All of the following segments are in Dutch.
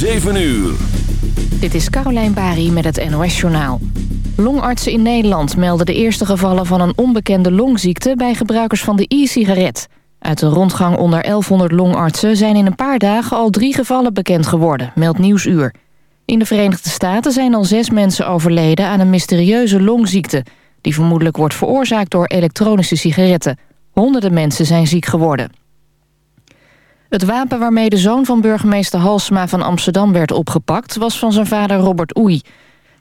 7 uur. Dit is Carolijn Bari met het NOS Journaal. Longartsen in Nederland melden de eerste gevallen van een onbekende longziekte... bij gebruikers van de e-sigaret. Uit de rondgang onder 1100 longartsen zijn in een paar dagen al drie gevallen bekend geworden, meldt Nieuwsuur. In de Verenigde Staten zijn al zes mensen overleden aan een mysterieuze longziekte... die vermoedelijk wordt veroorzaakt door elektronische sigaretten. Honderden mensen zijn ziek geworden. Het wapen waarmee de zoon van burgemeester Halsma van Amsterdam werd opgepakt... was van zijn vader Robert Oei.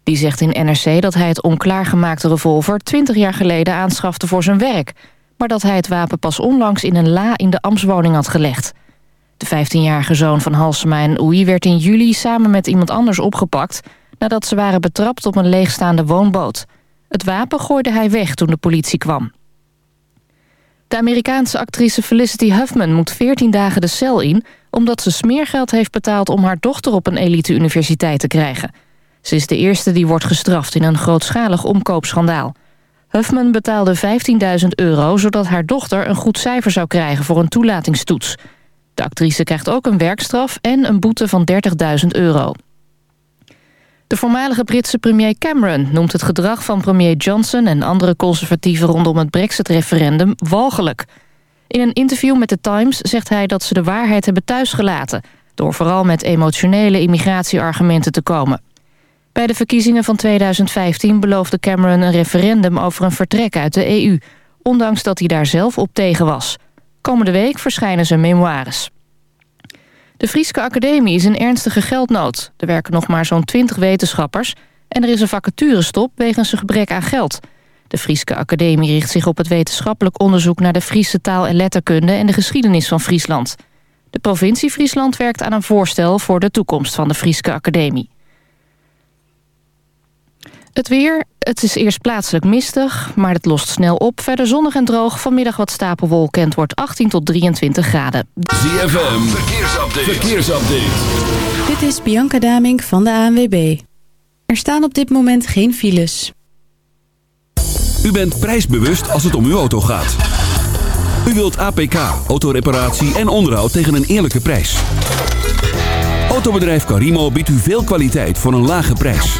Die zegt in NRC dat hij het onklaargemaakte revolver... 20 jaar geleden aanschafte voor zijn werk... maar dat hij het wapen pas onlangs in een la in de Amswoning had gelegd. De 15-jarige zoon van Halsema en Oei werd in juli samen met iemand anders opgepakt... nadat ze waren betrapt op een leegstaande woonboot. Het wapen gooide hij weg toen de politie kwam. De Amerikaanse actrice Felicity Huffman moet 14 dagen de cel in... omdat ze smeergeld heeft betaald om haar dochter op een elite-universiteit te krijgen. Ze is de eerste die wordt gestraft in een grootschalig omkoopschandaal. Huffman betaalde 15.000 euro zodat haar dochter een goed cijfer zou krijgen voor een toelatingstoets. De actrice krijgt ook een werkstraf en een boete van 30.000 euro. De voormalige Britse premier Cameron noemt het gedrag van premier Johnson... en andere conservatieven rondom het brexit-referendum walgelijk. In een interview met The Times zegt hij dat ze de waarheid hebben thuisgelaten... door vooral met emotionele immigratieargumenten te komen. Bij de verkiezingen van 2015 beloofde Cameron een referendum over een vertrek uit de EU... ondanks dat hij daar zelf op tegen was. Komende week verschijnen zijn memoires. De Frieske Academie is in ernstige geldnood. Er werken nog maar zo'n 20 wetenschappers... en er is een vacaturestop wegens een gebrek aan geld. De Frieske Academie richt zich op het wetenschappelijk onderzoek... naar de Friese taal en letterkunde en de geschiedenis van Friesland. De provincie Friesland werkt aan een voorstel... voor de toekomst van de Frieske Academie. Het weer, het is eerst plaatselijk mistig, maar het lost snel op. Verder zonnig en droog, vanmiddag wat stapelwolken... het wordt 18 tot 23 graden. ZFM, verkeersupdate. verkeersupdate. Dit is Bianca Damink van de ANWB. Er staan op dit moment geen files. U bent prijsbewust als het om uw auto gaat. U wilt APK, autoreparatie en onderhoud tegen een eerlijke prijs. Autobedrijf Carimo biedt u veel kwaliteit voor een lage prijs.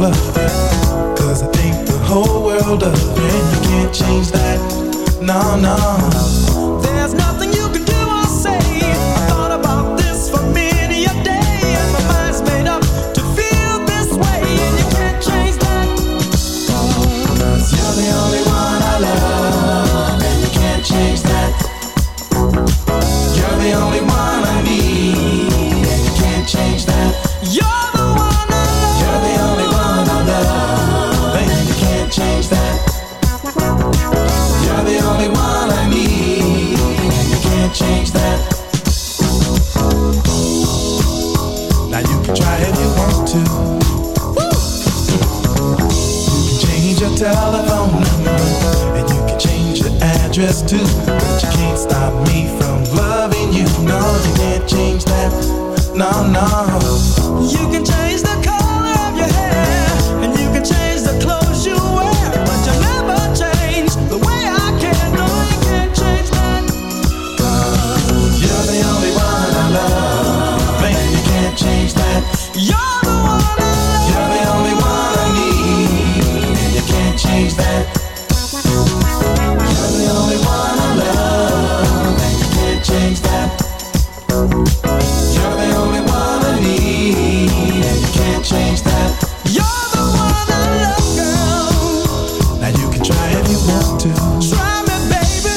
Love You can try if you want to. Try me, baby.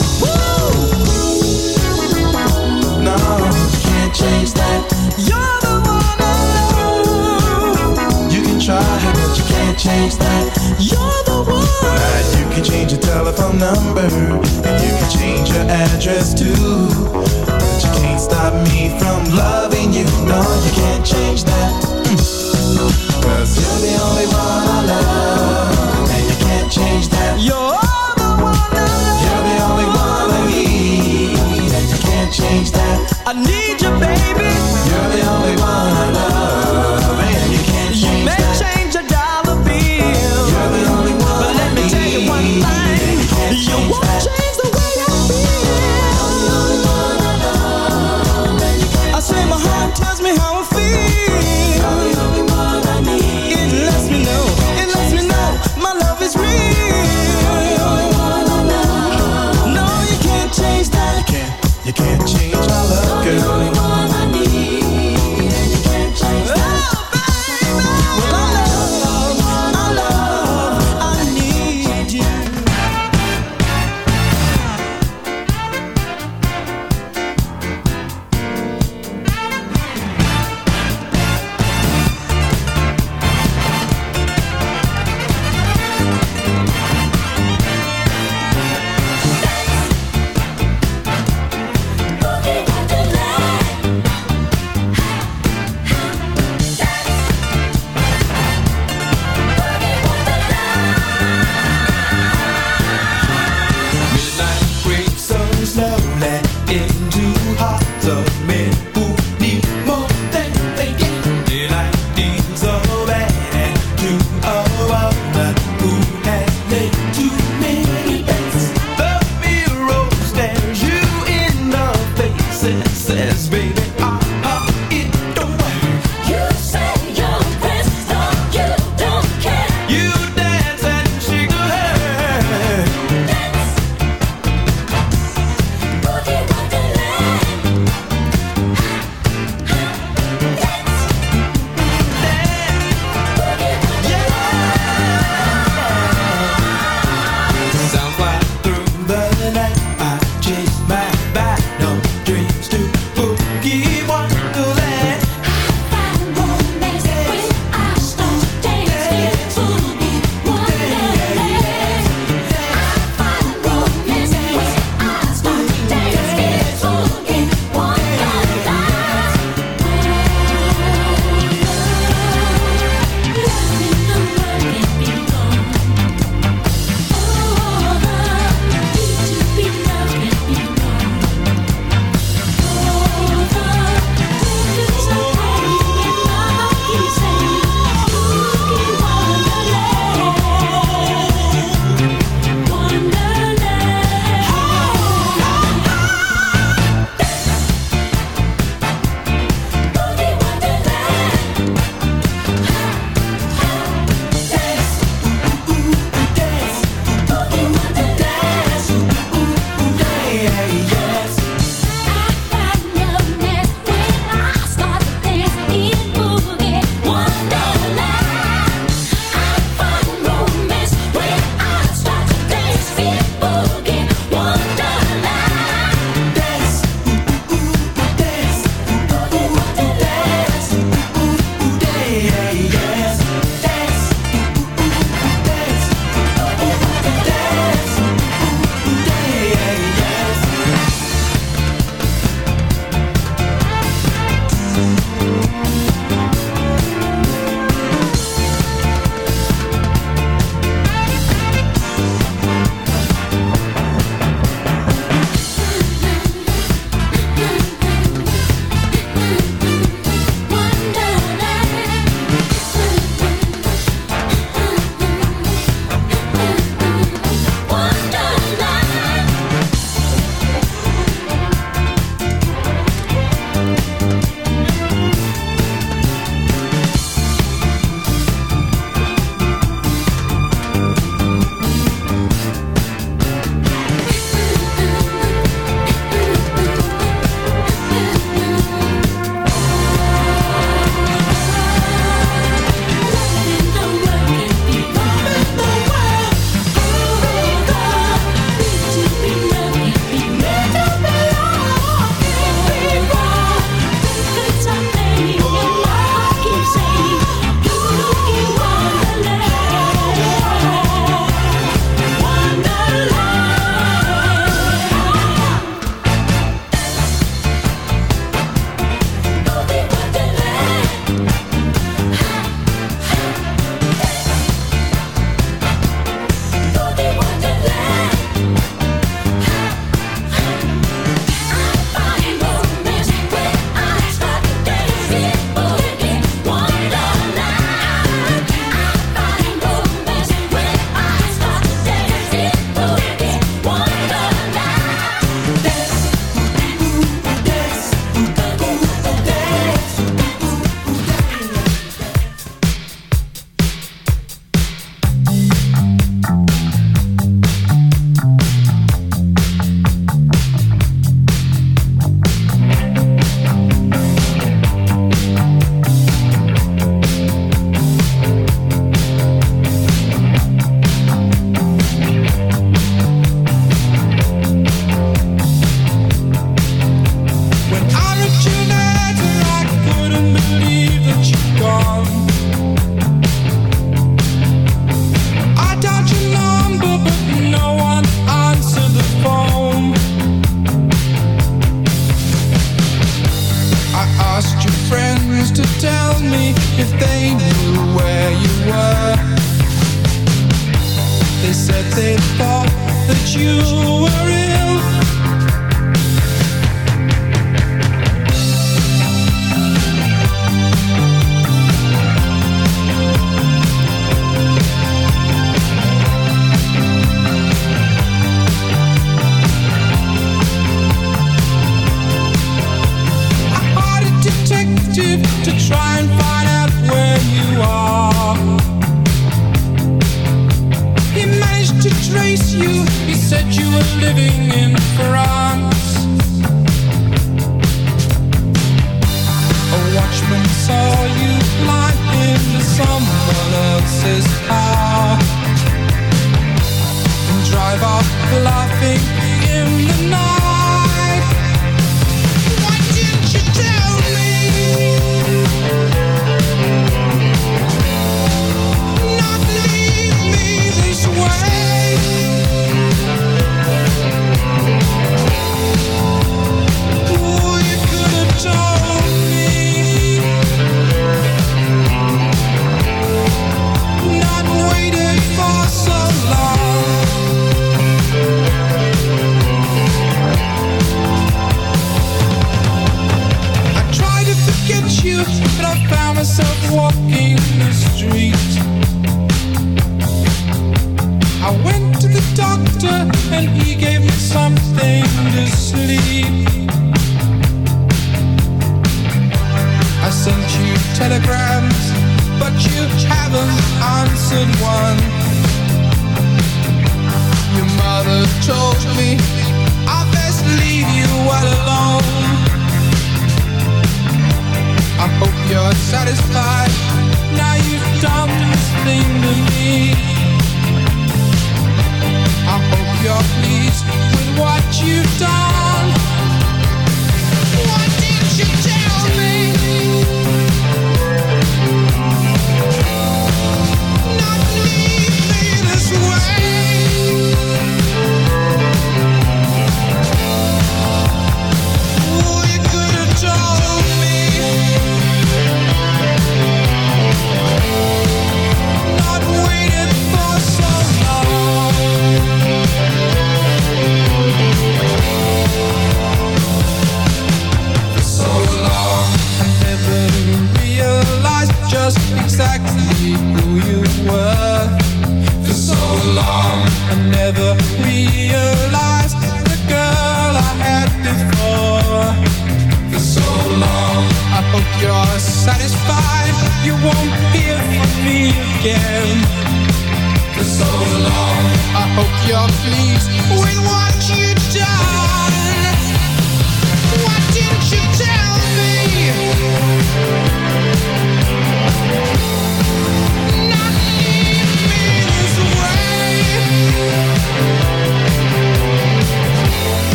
No, you can't change that. You're the one I love. You can try, but you can't change that. You're the one. You can change your telephone number, and you can change your address too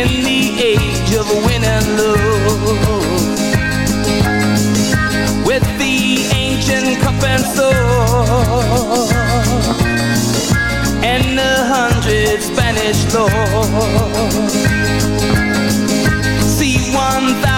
in the age of win and lose With the ancient cup and sword and a hundred Spanish lords. See one thousand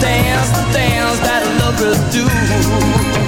Dance dance that lovers do.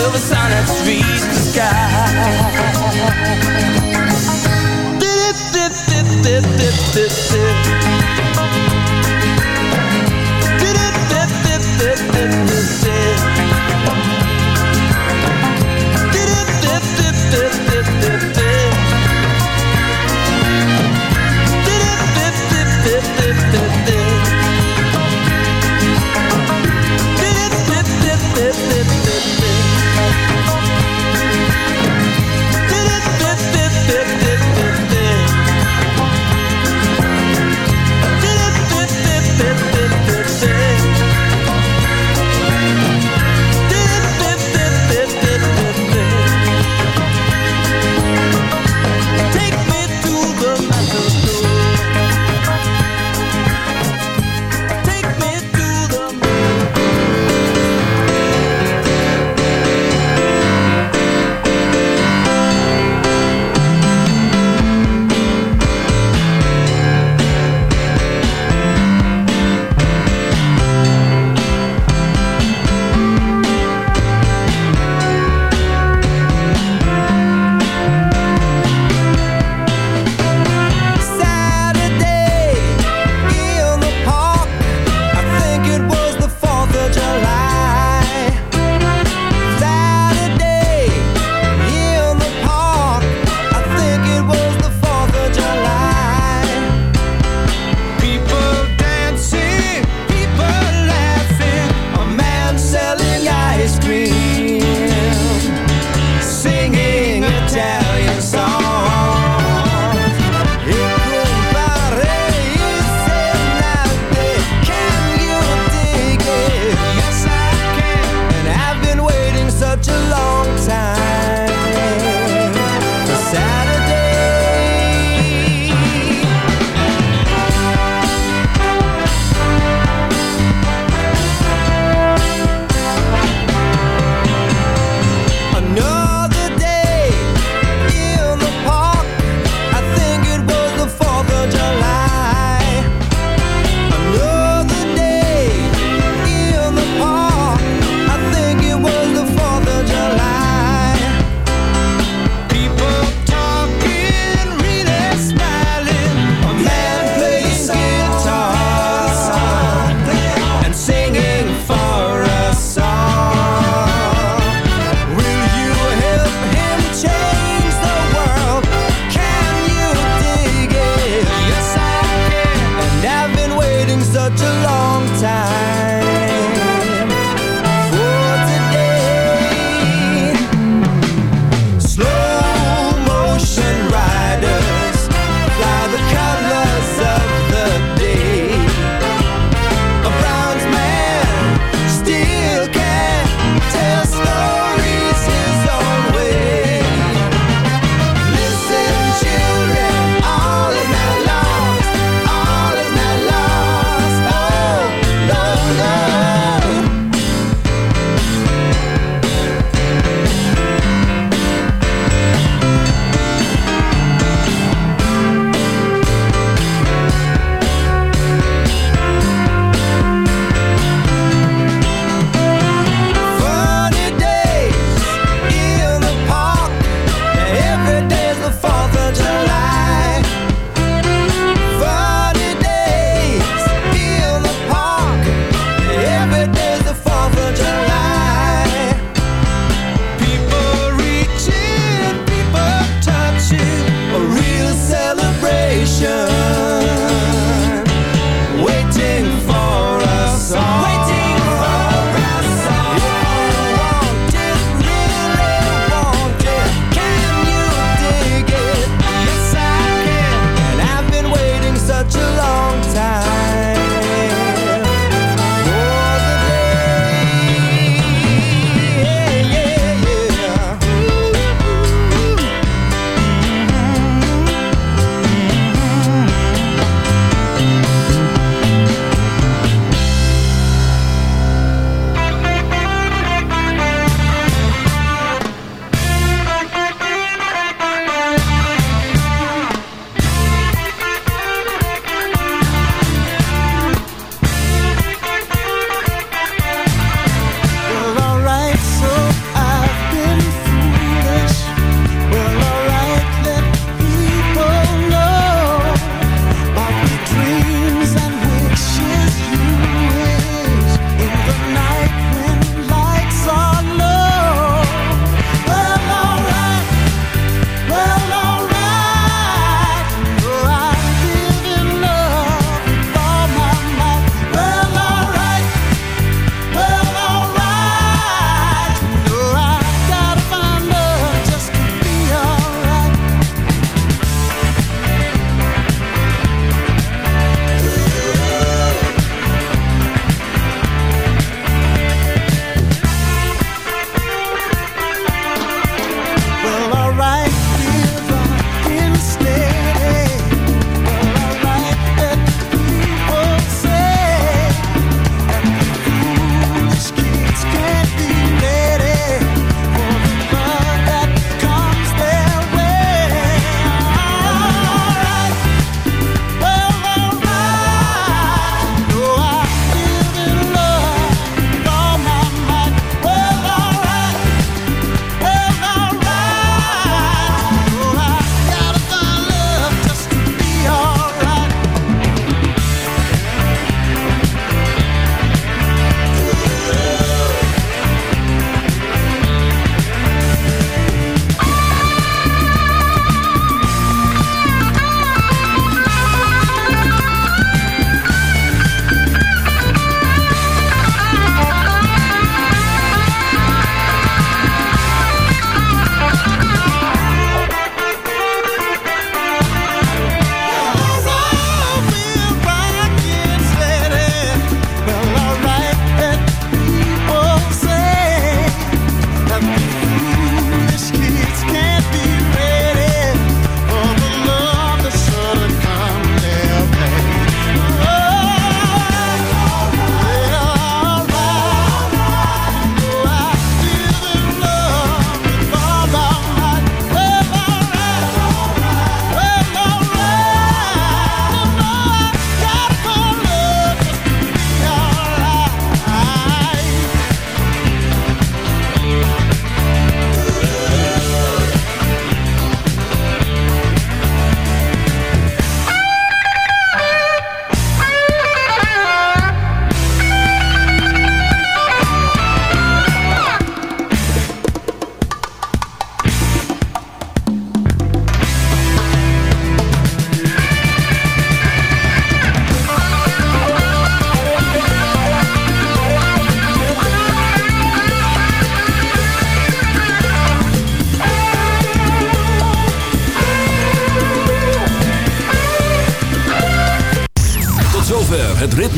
silver sun that reaches the sky.